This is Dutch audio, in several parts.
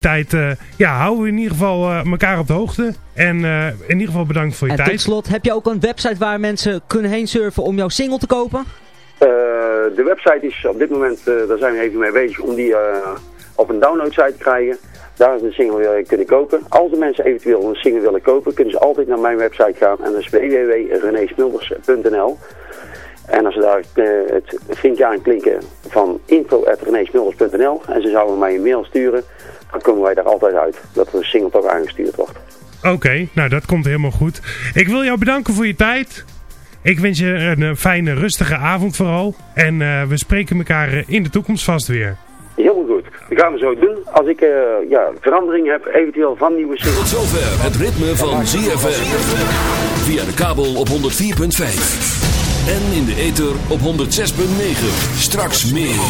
tijd uh, ja, houden we in ieder geval uh, elkaar op de hoogte. En uh, in ieder geval bedankt voor je en tijd. En tot slot, heb je ook een website waar mensen kunnen heen surfen om jouw single te kopen? de website is op dit moment, daar zijn we even mee bezig om die op een downloadsite te krijgen. Daar is de single kunnen kopen. Als de mensen eventueel een single willen kopen, kunnen ze altijd naar mijn website gaan. En dat is www.renesmulders.nl En als ze daar het vinkje aanklikken van info.renesmulders.nl en ze zouden mij een mail sturen, dan komen wij daar altijd uit. Dat er een single toch aangestuurd wordt. Oké, nou dat komt helemaal goed. Ik wil jou bedanken voor je tijd. Ik wens je een fijne, rustige avond vooral. En uh, we spreken elkaar in de toekomst vast weer. Heel goed. Dat gaan we zo doen. Als ik uh, ja, verandering heb, eventueel van nieuwe singles. Tot zover het ritme van ZFM. Via de kabel op 104.5. En in de ether op 106.9. Straks meer.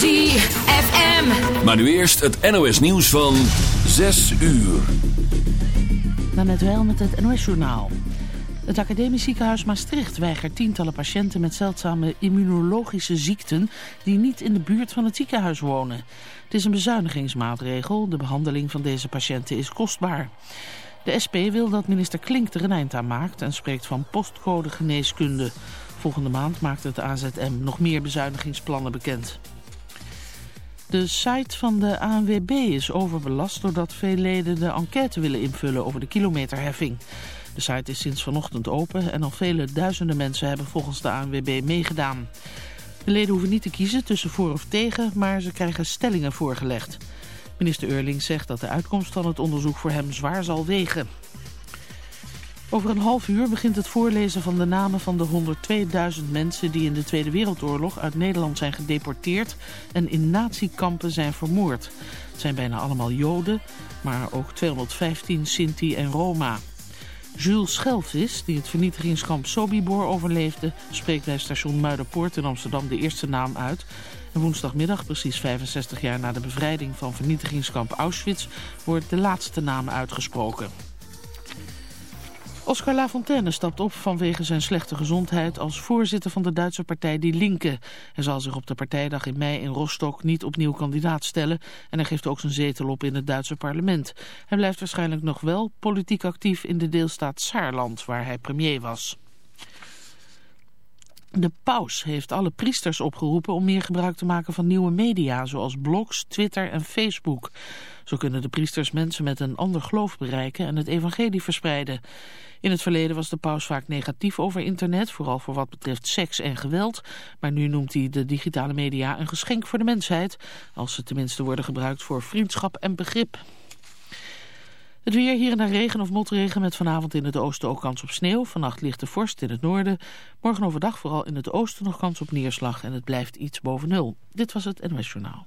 ZFM. Maar nu eerst het NOS nieuws van 6 uur. Dan net wel met het NOS journaal. Het Academisch Ziekenhuis Maastricht weigert tientallen patiënten met zeldzame immunologische ziekten die niet in de buurt van het ziekenhuis wonen. Het is een bezuinigingsmaatregel. De behandeling van deze patiënten is kostbaar. De SP wil dat minister Klink er een eind aan maakt en spreekt van postcode geneeskunde. Volgende maand maakt het AZM nog meer bezuinigingsplannen bekend. De site van de ANWB is overbelast doordat veel leden de enquête willen invullen over de kilometerheffing. De site is sinds vanochtend open en al vele duizenden mensen hebben volgens de ANWB meegedaan. De leden hoeven niet te kiezen tussen voor of tegen, maar ze krijgen stellingen voorgelegd. Minister Eurling zegt dat de uitkomst van het onderzoek voor hem zwaar zal wegen. Over een half uur begint het voorlezen van de namen van de 102.000 mensen die in de Tweede Wereldoorlog uit Nederland zijn gedeporteerd en in natiekampen zijn vermoord. Het zijn bijna allemaal Joden, maar ook 215 Sinti en Roma. Jules Schelvis, die het vernietigingskamp Sobibor overleefde, spreekt bij station Muiderpoort in Amsterdam de eerste naam uit. En woensdagmiddag, precies 65 jaar na de bevrijding van vernietigingskamp Auschwitz, wordt de laatste naam uitgesproken. Oscar Lafontaine stapt op vanwege zijn slechte gezondheid als voorzitter van de Duitse partij Die Linke. Hij zal zich op de partijdag in mei in Rostock niet opnieuw kandidaat stellen en hij geeft ook zijn zetel op in het Duitse parlement. Hij blijft waarschijnlijk nog wel politiek actief in de deelstaat Saarland waar hij premier was. De paus heeft alle priesters opgeroepen om meer gebruik te maken van nieuwe media, zoals blogs, Twitter en Facebook. Zo kunnen de priesters mensen met een ander geloof bereiken en het evangelie verspreiden. In het verleden was de paus vaak negatief over internet, vooral voor wat betreft seks en geweld. Maar nu noemt hij de digitale media een geschenk voor de mensheid, als ze tenminste worden gebruikt voor vriendschap en begrip. Het weer hier en daar regen of motregen met vanavond in het oosten ook kans op sneeuw. Vannacht ligt de vorst in het noorden. Morgen overdag vooral in het oosten nog kans op neerslag en het blijft iets boven nul. Dit was het NOS Journaal.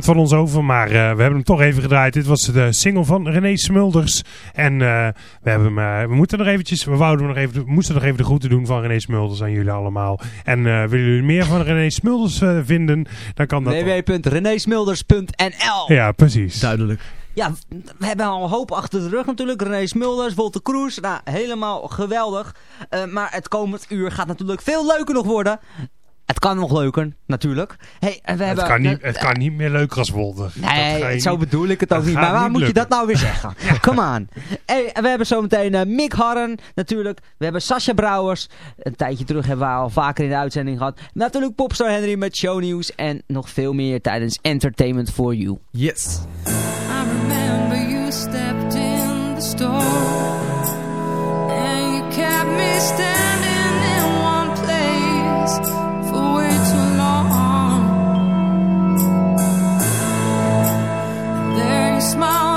Het van ons over, maar we hebben hem toch even gedraaid. Dit was de single van René Smulders. En we, hebben hem, we moeten nog eventjes, we, wouden nog even, we moesten nog even de groeten doen van René Smulders aan jullie allemaal. En willen jullie meer van René Smulders vinden, dan kan dat www.renesmulders.nl Ja, precies. Duidelijk. Ja, we hebben al een hoop achter de rug natuurlijk. René Smulders, Wolter Kroes. Nou, helemaal geweldig. Uh, maar het komend uur gaat natuurlijk veel leuker nog worden. Het kan nog leuker, natuurlijk. Hey, we hebben, het, kan niet, het kan niet meer leuker als Wolter. Nee, zo bedoel ik het ook niet. Maar waar moet je dat nou weer zeggen? Come on. Hey, we hebben zometeen uh, Mick Harren, natuurlijk. We hebben Sascha Brouwers. Een tijdje terug hebben we al vaker in de uitzending gehad. Natuurlijk Popstar Henry met shownieuws. En nog veel meer tijdens Entertainment for You. Yes. I remember you stepped in the store. And you kept me smile.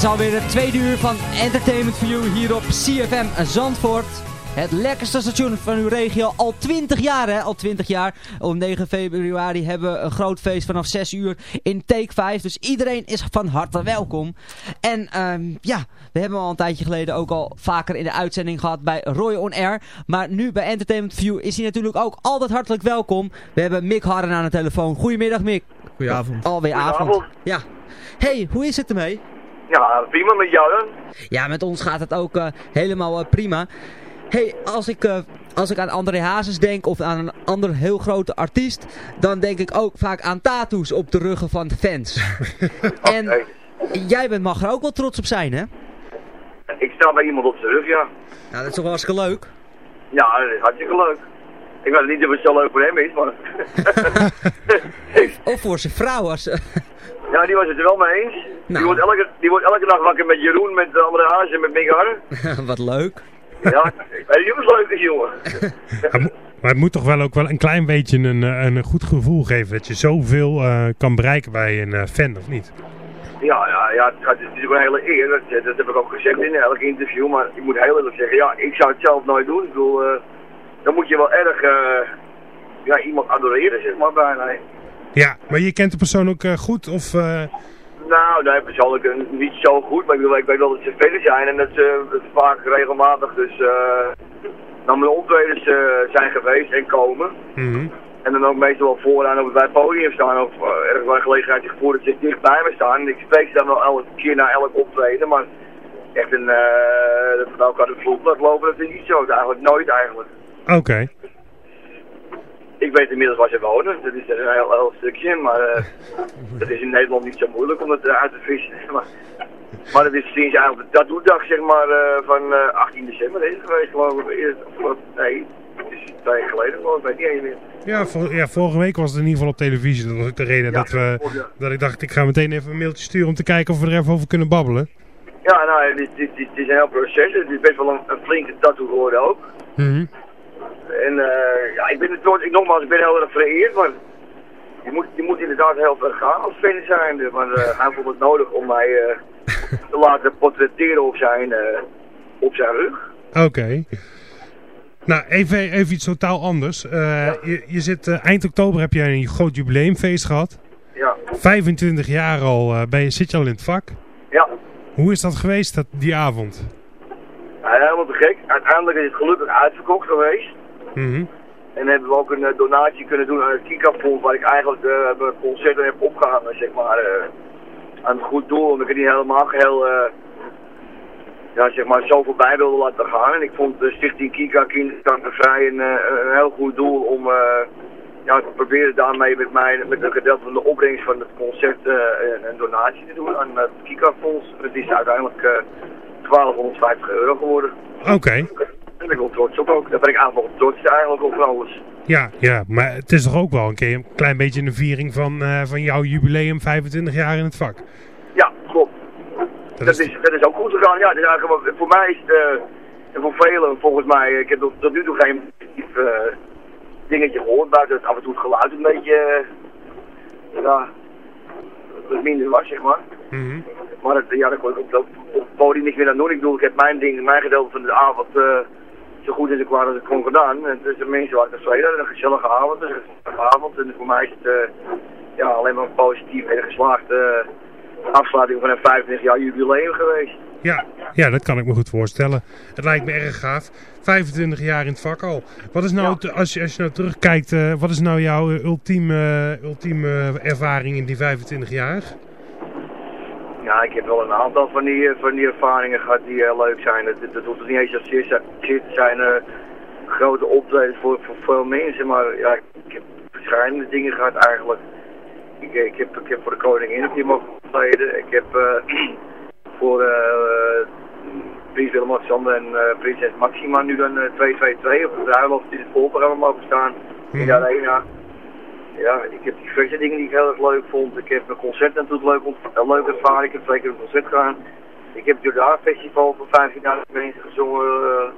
Is alweer het tweede uur van Entertainment for You hier op CFM Zandvoort. Het lekkerste station van uw regio. Al 20 jaar hè, al 20 jaar. Op 9 februari hebben we een groot feest vanaf 6 uur in Take 5. Dus iedereen is van harte welkom. En ehm, ja, we hebben al een tijdje geleden ook al vaker in de uitzending gehad bij Roy On Air. Maar nu bij Entertainment You is hij natuurlijk ook altijd hartelijk welkom. We hebben Mick Harren aan de telefoon. Goedemiddag Mick. Goedenavond. Alweer avond. Ja. Hey, hoe is het ermee? Ja, prima met jou dan? Ja, met ons gaat het ook eh, helemaal eh, prima. hey, als ik, eh, als ik aan André Hazes denk of aan een ander heel grote artiest, dan denk ik ook vaak aan tattoos op de ruggen van de fans. en jij bent, mag er ook wel trots op zijn, hè? Ik sta bij iemand op zijn rug, ja. Nou, dat is toch wel hartstikke leuk? Ja, dat is hartstikke leuk. Ik weet niet of het zo leuk voor hem is, maar... Of voor zijn vrouw. Als, ja, die was het er wel mee eens. Nou. Die, wordt elke, die wordt elke dag wakker met Jeroen, met de andere Haas en met Mick Harren. Wat leuk. Ja, of het leuk is, jongen. Maar het moet toch wel ook wel een klein beetje een, eh, een goed gevoel geven dat je zoveel eh, kan bereiken bij een eh, fan, of niet? Ja, ja, ja het, gaat, het is ook een hele eer. Dat, dat heb ik ook gezegd in elk interview. Maar ik moet heel eerlijk zeggen, ja, ik zou het zelf nooit doen. Ik bedoel, eh, dan moet je wel erg eh, ja, iemand adoreren, zeg maar, bijna. Ja, maar je kent de persoon ook eh, goed, of... eh, Nou, nee, persoonlijk niet zo goed. Maar ik, bedoel, ik weet wel dat ze verder zijn en dat ze dat vaak regelmatig dus naar mijn optredens zijn geweest en komen. mhm. En dan ook meestal wel vooraan op het bij het podium staan of ergens waar een gelegenheid voor dat ze dicht bij me staan. En ik spreek ze dan wel elke keer na elk optreden, maar echt een, eh dat we elkaar de vloed laten lopen, dat is niet zo. Dat eigenlijk nooit eigenlijk. Oké. Ik weet inmiddels waar ze wonen, dat is een heel, heel stukje, maar eh dat is in Nederland niet zo moeilijk om eh, uit te vissen. Maar, maar dat is sinds eigenlijk de tattoo-dag, zeg maar, eh, van eh 18 december is het geweest, geloof ik. Of, nee, het is twee jaar geleden, geloof ik, weet niet eens meer. Ja, ja, vorige week was het in ieder geval op televisie. Dat was ook de reden Ja, dat, we, ja. dat ik dacht, ik ga meteen even een mailtje sturen om te kijken of we er even over kunnen babbelen. Ja, nou, het is, het, is, het is een heel proces. Het is best wel een, een flinke tattoo geworden ook. Mhm. En eh, ja, ik ben het nogmaals, ik ben heel erg vereerd, maar je moet, je moet inderdaad heel ver gaan als fan zijn. Maar eh, hij vond het nodig om mij eh, te laten portretteren op zijn, op zijn rug. Oké. Nou, even, even iets totaal anders. Je, je zit, eind oktober heb jij een groot jubileumfeest gehad. Ja, 25 jaar al ben je, zit je al in het vak. ja. Hoe is dat geweest, dat, die avond? Ja, helemaal te gek. Uiteindelijk is het gelukkig uitverkocht geweest. Mhm. En hebben we ook een eh, donatie kunnen doen aan het Kika-fonds, waar ik eigenlijk eh, mijn concerten heb opgehangen, zeg maar, eh, aan het goed doel. Omdat ik het niet helemaal geheel, eh, ja, zeg maar, zo voorbij wilde laten gaan. En ik vond de Stichting Kika Kinderkankervrij een, eh, een heel goed doel om eh, ja, te proberen daarmee met, mij, met een gedeelte van de opbrengst van het concert eh, een, donatie te doen aan het Kika-fonds. Het is uiteindelijk eh 1250 euro geworden. Oké. Ben ik wel trots op ook. Daar ben ik wel trots eigenlijk op alles. Ja, ja, maar het is toch ook wel een keer een klein beetje een viering van, eh, van jouw jubileum 25 jaar in het vak. Ja, klopt. Dat Dat, is- is, dat is ook goed gegaan. Ja, het wel- voor mij is het, eh, en voor velen volgens mij, ik heb tot, tot nu toe geen eh, dingetje gehoord. Buiten dat af en toe het geluid een beetje, eh, ja, wat minder was, zeg maar. Mhm. Maar het, ja, daar kon ik op, op, op het podium niks meer aan doen. Ik bedoel, ik heb mijn ding, mijn gedeelte van de avond eh, zo goed als ik waar als ik kon gedaan. En dus de mensen waren tevreden. Een gezellige avond, dus een gezellige avond. En voor mij is het eh, ja, alleen maar een positief en geslaagde eh, afsluiting van een 25 jaar jubileum geweest. Ja, ja, dat kan ik me goed voorstellen. Het lijkt me erg gaaf. 25 jaar in het vak al. Wat is nou, als, je, als je nou terugkijkt, eh, wat is nou jouw ultieme, ultieme ervaring in die 25 jaar? Ja, ik heb wel een aantal van die, eh, van die ervaringen gehad die heel leuk zijn. Het, het, het hoeft niet eens zeer te zijn eh, grote optredens voor, voor veel mensen, maar ja, ik heb verschillende dingen gehad eigenlijk. Ik, ik, heb, ik heb voor de koningin ik mogen optreden. Ik heb eh, voor eh prins Willem-Alexander en eh, prinses Maxima nu dan eh, 222 op de bruiloft in het voorprogramma mogen staan in de arena. Ja, ik heb diverse dingen die ik heel erg leuk vond. Ik heb een concert natuurlijk leuk, leuk ervaren. Ik heb twee keer een concert gedaan. Ik heb het Jordaan Festival voor 15.000 mensen gezongen. eh,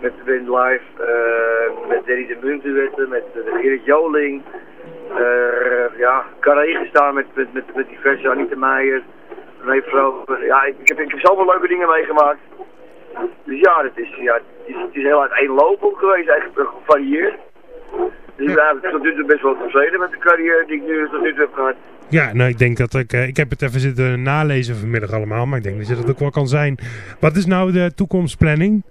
met de Wind Live. eh, met Danny de Muntuwetten. Met uh, Gerrit Joling. eh ja, Carré gestaan met, met, met, met diverse Anita Meijer. René Vroger. Ja, ik, ik heb, ik heb zoveel leuke dingen meegemaakt. Dus ja, het is, ja, het is, het is heel uiteenlopend geweest. Eigenlijk gevarieerd. Dus ik ben eigenlijk tot nu toe best wel tevreden met de carrière die ik nu tot nu toe heb gehad. Ja, nou ik denk dat ik, eh, ik heb het even zitten nalezen vanmiddag allemaal, maar ik denk dat je dat ook wel kan zijn. Wat is nou de toekomstplanning?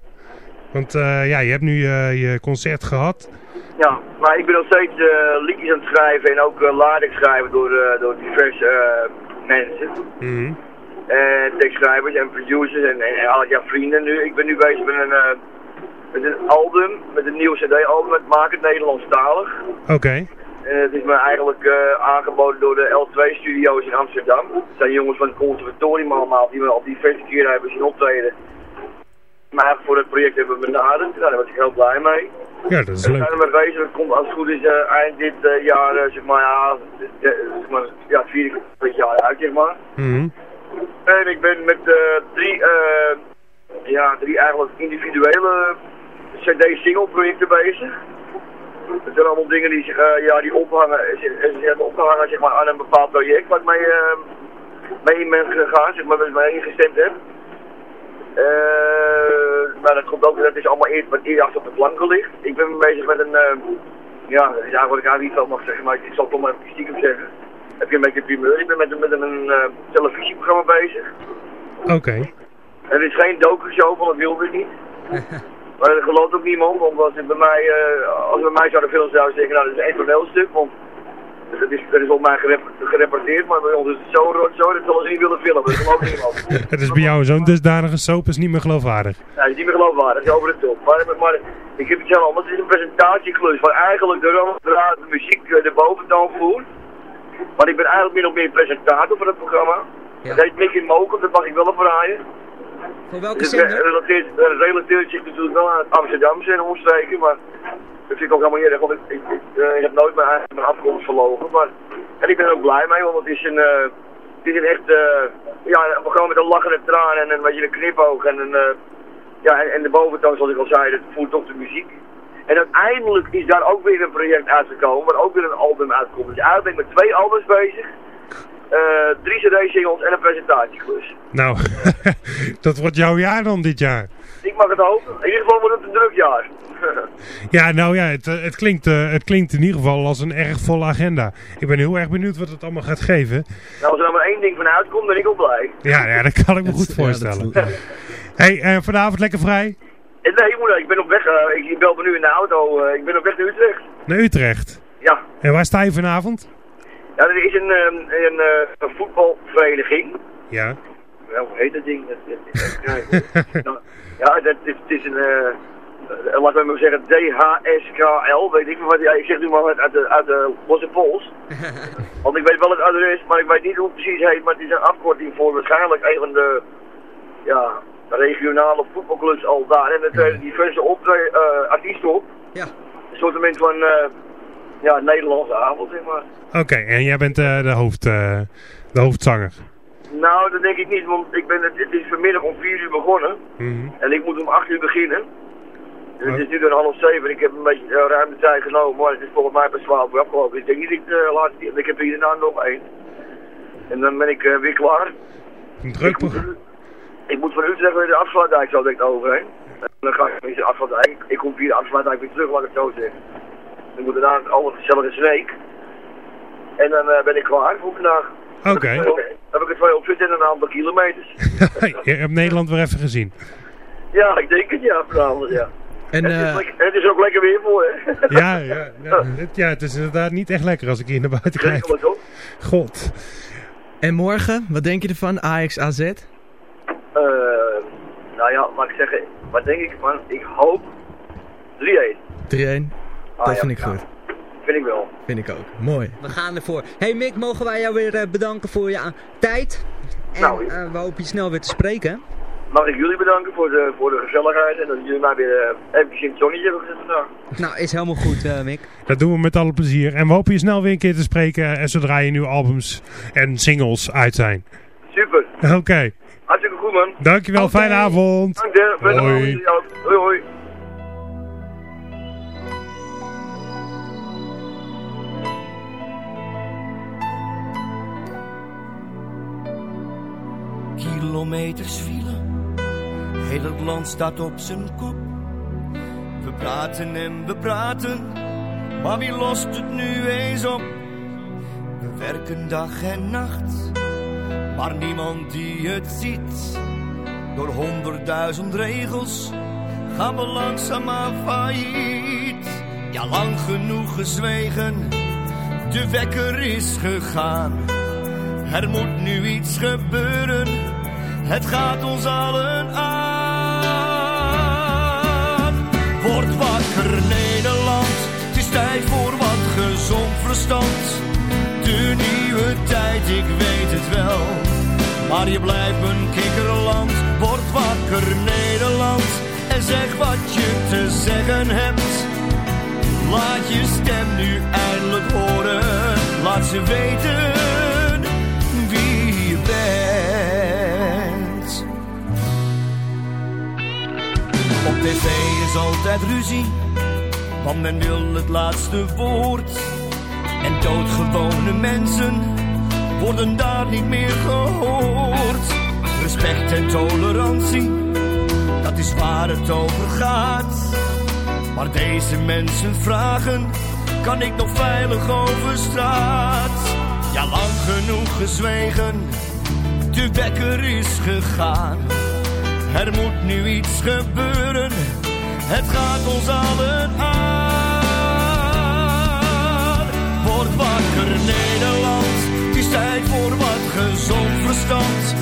Want eh, ja, je hebt nu eh, je concert gehad. Ja, maar ik ben nog steeds eh, liedjes aan het schrijven en ook uh, lading schrijven door, door diverse mensen. Mhm. En tekstschrijvers en producers en, al ja, vrienden nu. Ik ben nu bezig met een, met een album, met een nieuw cd-album, met Maak het Nederlandstalig. Oké. En het is me eigenlijk eh, aangeboden door de L2-studio's in Amsterdam. Het zijn jongens van het conservatorium allemaal, die me al diverse keren hebben zien optreden. Maar eigenlijk voor het project hebben we benaderd. Nou, daar was ik heel blij mee. Ja, dat is We leuk. zijn er mee bezig. Het komt als het goed is eh, eind dit eh, jaar, zeg maar, ja, zeg maar, ja, het vierde jaar uit, zeg maar. Mhm. En ik ben met drie, eh, ja, drie eigenlijk individuele CD-single projecten bezig. Het zijn allemaal dingen die, zich, eh, ja, die ophangen, ze, ze zijn opgehangen zeg maar, aan een bepaald project waar ik mee, eh, mee in ben gegaan, zeg maar, waar ik mee ingestemd heb. Eh, maar dat komt ook, dat is allemaal eerst wat eerder achter op de planken ligt. Ik ben bezig met een, eh, ja, dat is eigenlijk wat ik eigenlijk niet veel mag zeggen, maar ik zal het toch maar even stiekem zeggen. Heb je een beetje primeur. Ik ben met, een- met een eh, televisieprogramma bezig. Oké. Het is geen docu-show, want dat wilde ik niet. maar dat gelooft ook niemand, want als, het bij mij, eh, als we bij mij zouden filmen, zouden ze zeggen, nou dat is een toneelstuk, want dat is, dat is op mij gerep gerapporteerd, maar bij ons is het zo rot zo, dat zullen ze niet willen filmen, dat gelooft niemand. Het is bij jou zo'n dusdanige soap is niet meer geloofwaardig. Ja, dat is niet meer geloofwaardig, dat is over de top. Maar, maar ik heb het zelf allemaal, het is een presentatieklus waar eigenlijk de rode de muziek eh, de boventoon voert. Maar ik ben eigenlijk min of meer presentator van het programma. Dat heet Mickey Mokel, dat mag ik wel verraaien. Voor welke Dus zender? relateert, zich natuurlijk wel aan het Amsterdamse en omstreken, maar dat vind ik ook helemaal niet erg, want ik, ik, ik, eh, ik heb nooit mijn, mijn afkomst verlogen. Maar, en ik ben er ook blij mee, want het is een, eh, het is een echt, eh, ja, een programma met een lachende traan en een beetje een knipoog en een, ja, en, en de boventoon, zoals ik al zei, dat voert op de muziek. En uiteindelijk is daar ook weer een project uitgekomen, waar ook weer een album uitkomt. Dus eigenlijk ben ik met twee albums bezig, drie cd-singles en een presentatieklus. Nou, dat wordt jouw jaar dan dit jaar. Ik mag het hopen. In ieder geval wordt het een druk jaar. Ja, nou ja, het, eh, het, klinkt, eh, het klinkt in ieder geval als een erg volle agenda. Ik ben heel erg benieuwd wat het allemaal gaat geven. nou, als er nou maar één ding van uitkomt, ben ik al blij. Ja, ja dat kan ik me goed voorstellen. hey, eh, vanavond lekker vrij? Eh, Nee, moeder, ik ben op weg. eh, ik, bel me nu in de auto. eh, ik ben op weg naar Utrecht. Naar Utrecht. Ja. En waar sta je vanavond? Ja, er is een, ehm, een, eh, een voetbalvereniging. Ja. Ja, hoe heet dat ding? Dat, dat- dat- ja, dat is, het is een... eh eh, laten we maar zeggen DHSKL, weet ik wat. Ja, ik zeg nu maar uit, uit de, uit de losse pols. Want ik weet wel het adres, maar ik weet niet hoe het precies heet. Maar het is een afkorting voor waarschijnlijk een van de ja, regionale voetbalclubs al daar. En er treden diverse artiesten op. Ja. Een soort van eh, ja, Nederlandse avond, zeg maar. Oké, en jij bent eh, de, hoofd, eh, de hoofdzanger. Nou, dat denk ik niet, want ik ben, het, het is vanmiddag om 4 uur begonnen. Mhm. En ik moet om 8 uur beginnen. En het is nu dan half 7 ik heb een beetje uh, ruim de tijd genomen, maar het is volgens mij pas 12 uur afgelopen. Ik denk niet dat ik de laatste ik heb hier daarna nog één. En dan ben ik eh, weer klaar. Een druk Ik moet, ik moet van Utrecht weer de afsluitdijk zo denk ik overheen. En dan ga ik weer de afsluitdijk. Ik kom via de afsluitdijk weer terug, laat ik het zo zeggen. Ik moet daarna alle gezellige sneek. En dan eh, ben ik klaar voor vandaag. Oké. Dan heb ik er twee opzitten en een aantal kilometers. je hebt Nederland weer even gezien. Ja, ik denk het ja, vanavond ja. En, het, is eh, het is ook lekker weer voor, hè? Ja, ja, ja, het, ja, het is inderdaad niet echt lekker als ik hier naar buiten kijk. God. En morgen, wat denk je ervan? Ajax AZ? Eh, nou ja, laat ik zeggen, wat denk ik man? Ik hoop 3-1. 3-1. Ah, dat ja, vind ik ja. goed. Vind ik wel. Vind ik ook. Mooi. We gaan ervoor. Hey Mick, mogen wij jou weer eh, bedanken voor je aan- tijd? En Nou, eh, we hopen je snel weer te spreken. Mag ik jullie bedanken voor de, voor de gezelligheid en dat jullie mij weer uh, eventjes in het zonnetje hebben gezet vandaag. Nou, is helemaal goed, eh, Mick. Dat doen we met alle plezier. En we hopen je snel weer een keer te spreken. En zodra je nieuwe albums en singles uit zijn. Super. Oké. Hartstikke goed man. Dankjewel. Fijne avond. Dank je. Hoi hoi. Kilometers file, heel het land staat op zijn kop. We praten en we praten, maar wie lost het nu eens op? We werken dag en nacht, maar niemand die het ziet. Door honderdduizend regels gaan we langzaamaan failliet. Ja, lang genoeg gezwegen, de wekker is gegaan. Er moet nu iets gebeuren, het gaat ons allen aan. Word wakker Nederland, het is tijd voor wat gezond verstand. De nieuwe tijd, ik weet het wel, maar je blijft een kikkerland. Word wakker Nederland, en zeg wat je te zeggen hebt. Laat je stem nu eindelijk horen, laat ze weten Op tv is altijd ruzie, want men wil het laatste woord. En doodgewone mensen worden daar niet meer gehoord. Respect en tolerantie, dat is waar het over gaat. Maar deze mensen vragen, kan ik nog veilig over straat? Ja, lang genoeg gezwegen, de wekker is gegaan. Er moet nu iets gebeuren, het gaat ons allen aan. Word wakker Nederland, het is tijd voor wat gezond verstand.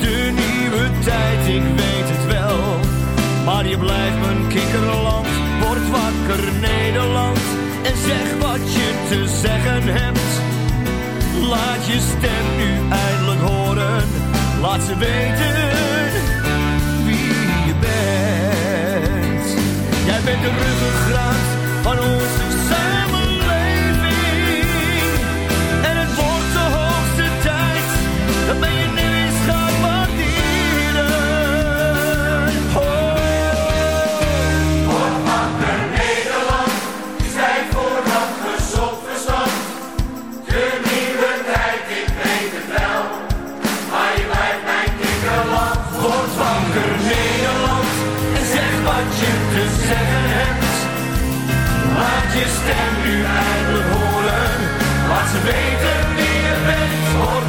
De nieuwe tijd, ik weet het wel, maar je blijft mijn kikkerland. Word wakker Nederland en zeg wat je te zeggen hebt. Laat je stem nu eindelijk horen, laat ze weten Bent de ruggengraat van onze ze weten wie bent.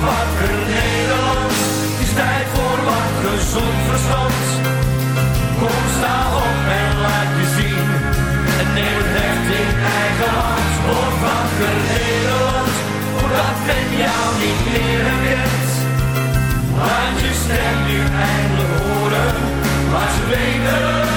Wakker Nederland, het is tijd voor wat gezond verstand. Kom sta op en laat je zien, en neem het recht in eigen hand. Word wakker Nederland, voordat men jou niet meer herkent. Laat je stem nu eindelijk horen, laat ze weten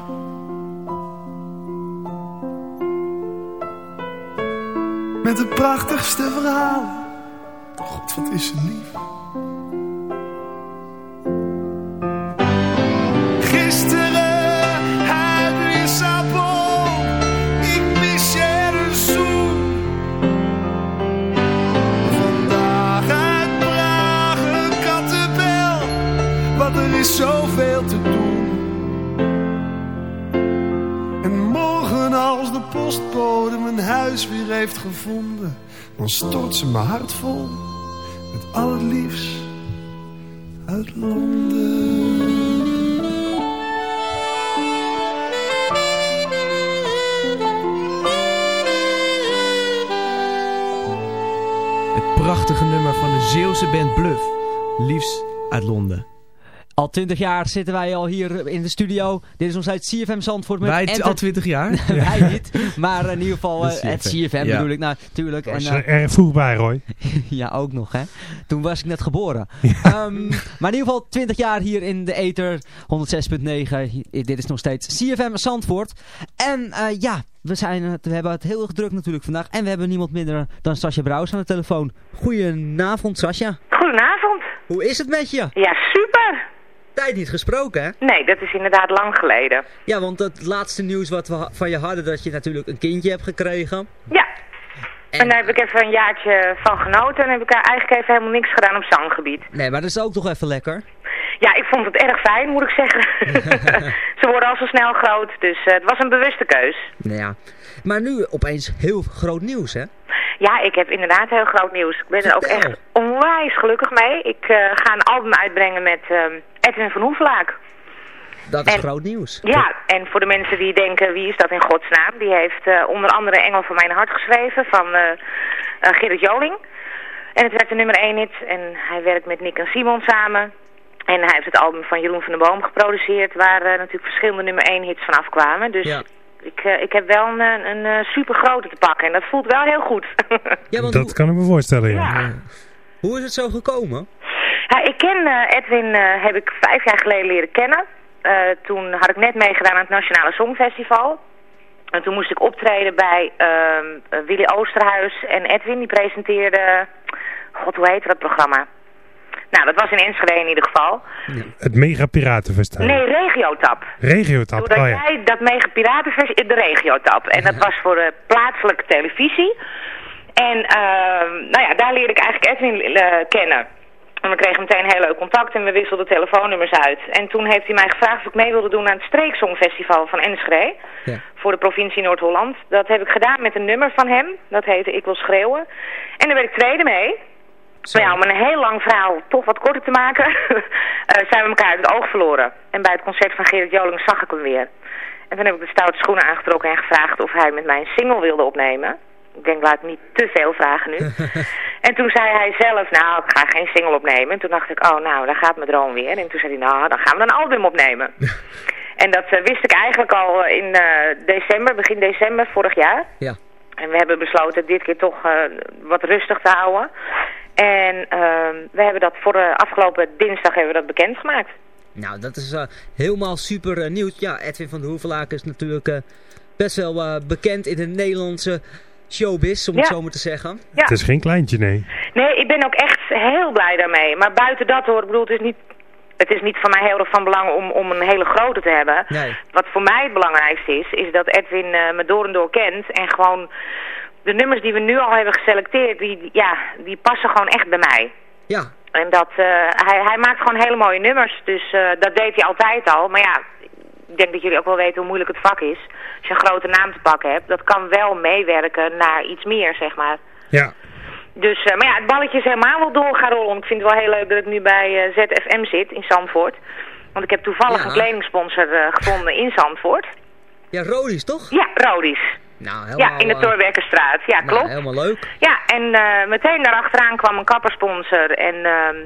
Met de prachtigste verhalen. God, wat is ze lief. Gisteren postbode mijn huis weer heeft gevonden, dan stort ze mijn hart vol met al het liefst uit Londen. Het prachtige nummer van de Zeeuwse band Bluff. Liefst uit Londen. Al twintig jaar zitten wij al hier in de studio. Dit is nog steeds CFM Zandvoort. Met Wij enter- al 20 jaar? wij niet. Maar in ieder geval eh, het CFM. Ja. bedoel ik natuurlijk. Was En, eh, er vroeg bij, Roy? ja, ook nog hè. Toen was ik net geboren. Ehm, maar in ieder geval 20 jaar hier in de Ether. 106.9. Hi- Dit is nog steeds CFM Zandvoort. En eh, ja, we, zijn, we hebben het heel erg druk natuurlijk vandaag. En we hebben niemand minder dan Sascha Brouwers aan de telefoon. Goedenavond Sascha. Goedenavond. Hoe is het met je? Ja, super. Tijd niet gesproken hè? Nee, dat is inderdaad lang geleden. Ja, want het laatste nieuws wat we van je hadden, dat je natuurlijk een kindje hebt gekregen. Ja. En, daar heb ik even een jaartje van genoten en heb ik eigenlijk even helemaal niks gedaan op zanggebied. Nee, maar dat is ook toch even lekker. Ja, ik vond het erg fijn, moet ik zeggen. Ze worden al zo snel groot, dus eh, het was een bewuste keus. Nou ja. Maar nu opeens heel groot nieuws, hè? Ja, ik heb inderdaad heel groot nieuws. Ik ben er ook echt onwijs gelukkig mee. Ik eh, ga een album uitbrengen met ehm, Edwin van Hoevelaak. Dat is En- groot nieuws. Ja, en voor de mensen die denken, wie is dat in godsnaam? Die heeft eh, onder andere Engel van Mijn Hart geschreven van eh, Gerrit Joling. En het werd de nummer 1 hit en hij werkt met Nick en Simon samen. En hij heeft het album van Jeroen van der Boom geproduceerd waar natuurlijk verschillende nummer 1 hits vanaf kwamen. Dus Ja. Ik, eh, ik heb wel een, een, een eh, super grote te pakken en dat voelt wel heel goed. Ja, want Dat hoe, kan ik me voorstellen, ja. Ja. hoe is het zo gekomen? Ja, ik ken eh, Edwin, eh, heb ik vijf jaar geleden leren kennen. Eh, toen had ik net meegedaan aan het Nationale Songfestival. En toen moest ik optreden bij ehm, eh, Willy Oosterhuis en Edwin. Die presenteerde, god hoe heet dat programma? Nou, dat was in Enschede in ieder geval. Het Mega Piratenfestijn. Nee, Regiotap. Regiotap, Doordat oh ja. jij dat mega piratenfest in de regiotap. En dat was voor de plaatselijke televisie. En ehm, nou ja, daar leerde ik eigenlijk Edwin eh, kennen. En we kregen meteen heel leuk contact en we wisselden telefoonnummers uit. En toen heeft hij mij gevraagd of ik mee wilde doen aan het Streeksongfestival van Enschede. Ja. Voor de provincie Noord-Holland. Dat heb ik gedaan met een nummer van hem. Dat heette Ik Wil Schreeuwen. En daar werd ik tweede mee. Maar ja, om een heel lang verhaal toch wat korter te maken, eh, zijn we elkaar uit het oog verloren. En bij het concert van Gerrit Joling zag ik hem weer. En toen heb ik de stoute schoenen aangetrokken en gevraagd of hij met mij een single wilde opnemen. Ik denk, laat ik niet te veel vragen nu. en toen zei hij zelf, nou, ik ga geen single opnemen. En toen dacht ik, oh, nou, daar gaat mijn droom weer. En toen zei hij, nou, dan gaan we een album opnemen. en dat eh, wist ik eigenlijk al eh, in december, begin december vorig jaar. Ja. En we hebben besloten dit keer toch wat rustig te houden. En ehm, we hebben dat voor de afgelopen dinsdag hebben we dat bekendgemaakt. Nou, dat is eh, helemaal super eh, nieuws. Ja, Edwin van de Hoevelaak is natuurlijk eh, best wel eh, bekend in de Nederlandse showbiz, om het zo maar te zeggen. Ja. Het is geen kleintje, nee. Nee, ik ben ook echt heel blij daarmee. Maar buiten dat hoor, ik bedoel, het is niet, het is niet voor mij heel erg van belang om, om een hele grote te hebben. Nee. Wat voor mij het belangrijkste is, is dat Edwin eh, me door en door kent en gewoon de nummers die we nu al hebben geselecteerd, die, ja, die passen gewoon echt bij mij. Ja. En dat, eh, hij, hij maakt gewoon hele mooie nummers, dus eh, dat deed hij altijd al. Maar ja, ik denk dat jullie ook wel weten hoe moeilijk het vak is. Als je een grote naam te pakken hebt, dat kan wel meewerken naar iets meer, zeg maar. Ja. Dus, eh, maar ja, het balletje is helemaal wel door gaan rollen. Ik vind het wel heel leuk dat ik nu bij ZFM zit in Zandvoort. Want ik heb toevallig Ja. een kledingsponsor gevonden in Zandvoort. Ja, Rodies, toch? Ja, Rodies. Nou, helemaal... Ja, in de eh, Toorwerkerstraat. Ja, nou, klopt. helemaal leuk. Ja, en eh, meteen daarachteraan kwam een kappersponsor. En ehm,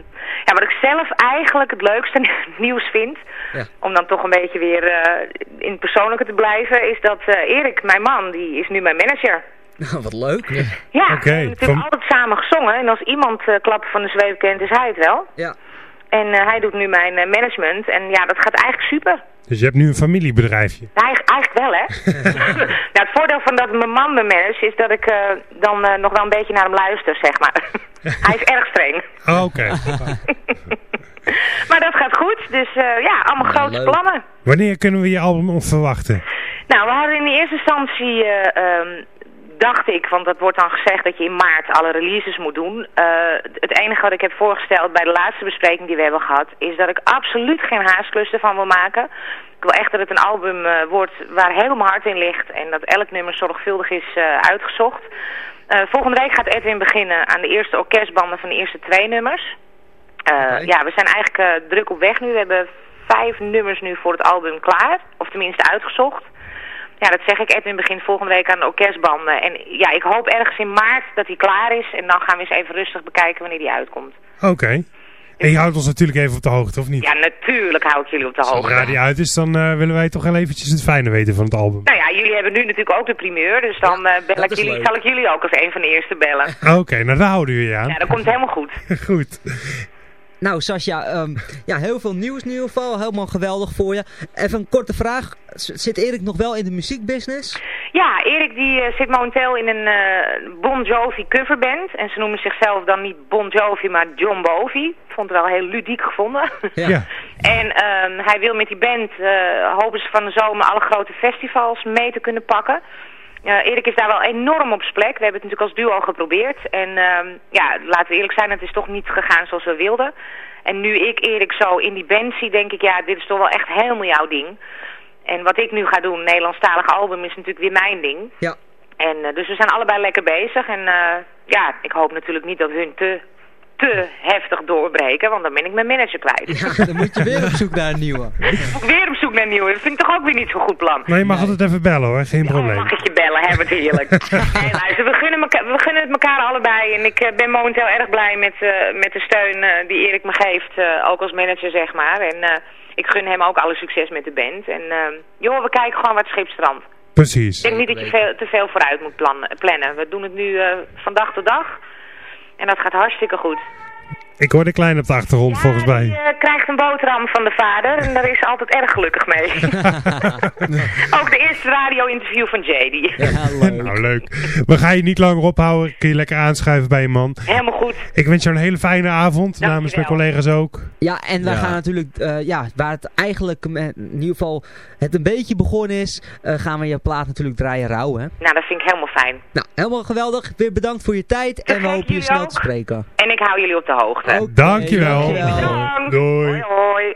ja, wat ik zelf eigenlijk het leukste nieuws vind, Ja. om dan toch een beetje weer eh, in het persoonlijke te blijven, is dat eh, Erik, mijn man, die is nu mijn manager. Nou, wat leuk. Ja, Oké, we hebben natuurlijk van- altijd samen gezongen. En als iemand klappen van de zweep kent, is hij het wel. Ja. En eh, hij doet nu mijn eh, management. En ja, dat gaat eigenlijk super. Dus je hebt nu een familiebedrijfje. Eigen- eigenlijk wel, hè? nou, het voordeel van dat mijn man me manage is dat ik eh, dan eh, nog wel een beetje naar hem luister, zeg maar. hij is erg streng. Oh, Oké. Maar dat gaat goed, dus eh, ja, allemaal grote leuk. plannen. Wanneer kunnen we je album nog verwachten? Nou, we hadden in de eerste instantie, eh, ehm, dacht ik, want dat wordt dan gezegd dat je in maart alle releases moet doen. Eh, het enige wat ik heb voorgesteld bij de laatste bespreking die we hebben gehad, is dat ik absoluut geen haasklus van wil maken. Ik wil echt dat het een album eh, wordt waar heel mijn hart in ligt en dat elk nummer zorgvuldig is eh, uitgezocht. Volgende week gaat Edwin beginnen aan de eerste orkestbanden van de eerste twee nummers. Ja, we zijn eigenlijk druk op weg nu. We hebben vijf nummers nu voor het album klaar. Of tenminste uitgezocht. Ja, dat zeg ik. Edwin begint volgende week aan de orkestbanden. En ja, ik hoop ergens in maart dat hij klaar is. En dan gaan we eens even rustig bekijken wanneer die uitkomt. Oké. En je houdt ons natuurlijk even op de hoogte, of niet? Ja, natuurlijk hou ik jullie op de hoogte. Zodra die uit is, dan eh, willen wij toch wel eventjes het fijne weten van het album. Nou ja, jullie hebben nu natuurlijk ook de primeur. Dus dan eh, bel ik jullie, leuk. zal ik jullie ook als een van de eerste bellen. Oké, nou daar houden we je aan. Ja, dat komt helemaal goed. Goed. Nou, Sascha, ehm, ja, heel veel nieuws in ieder geval. Helemaal geweldig voor je. Even een korte vraag. Zit Erik nog wel in de muziekbusiness? Ja, Erik die eh, zit momenteel in een eh, Bon Jovi coverband. En ze noemen zichzelf dan niet Bon Jovi, maar John Bovi. Ik vond het wel heel ludiek gevonden. Ja. en ehm, hij wil met die band, eh, hopen ze van de zomer, alle grote festivals mee te kunnen pakken. Eh, Erik is daar wel enorm op zijn plek. We hebben het natuurlijk als duo geprobeerd. En ehm, ja, laten we eerlijk zijn, het is toch niet gegaan zoals we wilden. En nu ik Erik zo in die band zie, denk ik, ja, dit is toch wel echt helemaal jouw ding. En wat ik nu ga doen, een Nederlandstalig album, is natuurlijk weer mijn ding. Ja. En eh, dus we zijn allebei lekker bezig. En eh, ja, ik hoop natuurlijk niet dat hun te, te heftig doorbreken, want dan ben ik mijn manager kwijt. Ja, dan moet je weer op zoek naar een nieuwe. Moet ik weer op zoek naar een nieuwe. Dat vind ik toch ook weer niet zo'n goed plan. Maar je mag altijd even bellen hoor, geen probleem. Mag ik je bellen, hè, wat heerlijk. hey, luister, we gunnen, we gunnen het elkaar allebei. En ik eh, ben momenteel erg blij met, eh, met de steun eh, die Erik me geeft, eh, ook als manager zeg maar. En eh, ik gun hem ook alle succes met de band. En joh, we kijken gewoon wat schip strandt. Precies. Ik denk niet dat je veel, te veel vooruit moet plan, plannen. We doen het nu eh, van dag tot dag. En dat gaat hartstikke goed. Ik hoor de klein op de achtergrond volgens mij. Je eh, krijgt een boterham van de vader en daar is ze altijd erg gelukkig mee. Ook de eerste radio-interview van JD. Nou leuk. We gaan je niet langer ophouden. Kun je lekker aanschuiven bij je man. Helemaal goed. Ik wens jou een hele fijne avond. Namens mijn collega's ook. Ja, en Ja. gaan natuurlijk, eh, ja, waar het eigenlijk in ieder geval het een beetje begonnen is, eh, gaan we je plaat natuurlijk draaien rauw, hè? Nou, dat vind ik helemaal fijn. Nou, helemaal geweldig. Weer bedankt voor je tijd en we hopen je snel ook. te spreken. En ik hou jullie op de hoogte. Dankjewel. Bedankt. Doei. Hoi, hoi.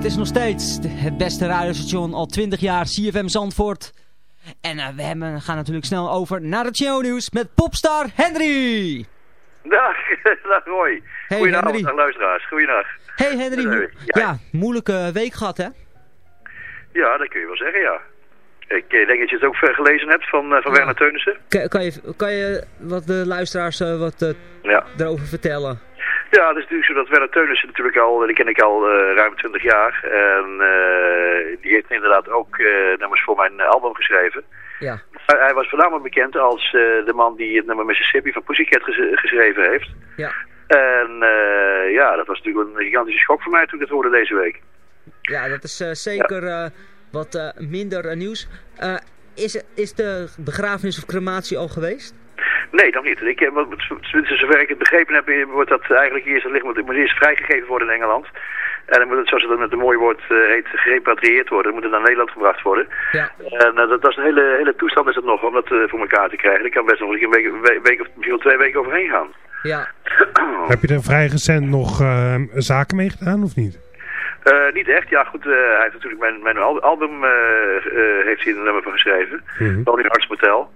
Dit is nog steeds het beste radiostation al 20 jaar, CFM Zandvoort. En eh, we hebben, gaan natuurlijk snel over naar het shownieuws met popstar Henry. Dag, dag Roy. Hey, Goedenavond, Henry. luisteraars. Goeiedag. Hey Henry, Eh, hoe- ja. ja, moeilijke week gehad hè? Ja, dat kun je wel zeggen, ja. Ik eh, denk dat je het ook eh, gelezen hebt van, eh, van Werner Teunissen. Kan, kan, je, kan je wat de luisteraars eh, wat eh, Ja. erover vertellen? Ja, het is natuurlijk zo dat Werner Teunissen natuurlijk al, die ken ik al eh, ruim 20 jaar. En eh, die heeft inderdaad ook eh, nummers voor mijn album geschreven. Ja. Hij, was voornamelijk bekend als de man die het nummer Mississippi van Pussycat ges- geschreven heeft. Ja. En ja, dat was natuurlijk een gigantische schok voor mij toen ik het hoorde deze week. Ja, dat is zeker wat minder nieuws. Is, is de begrafenis of crematie al geweest? Nee, nog niet. Ik, heb- wat- tenminste, zover ik het begrepen heb, eh, wordt dat eigenlijk eerst, dat ligt, moet, moet eerst vrijgegeven worden in Engeland. En dan moet het, zoals het met een mooi woord eh, heet, gerepatrieerd worden. Dan moet het naar Nederland gebracht worden. Ja. En eh, dat, dat is een hele, hele toestand is het nog om dat eh, voor elkaar te krijgen. Ik kan best nog een week, een week of misschien twee weken overheen gaan. Ja. Heb je er vrij recent nog eh, zaken mee gedaan of niet? Eh, niet echt, ja goed, eh, hij heeft natuurlijk mijn, mijn al- album, eh, eh, heeft hij een nummer van geschreven. Mhm. Lonely Hearts Motel.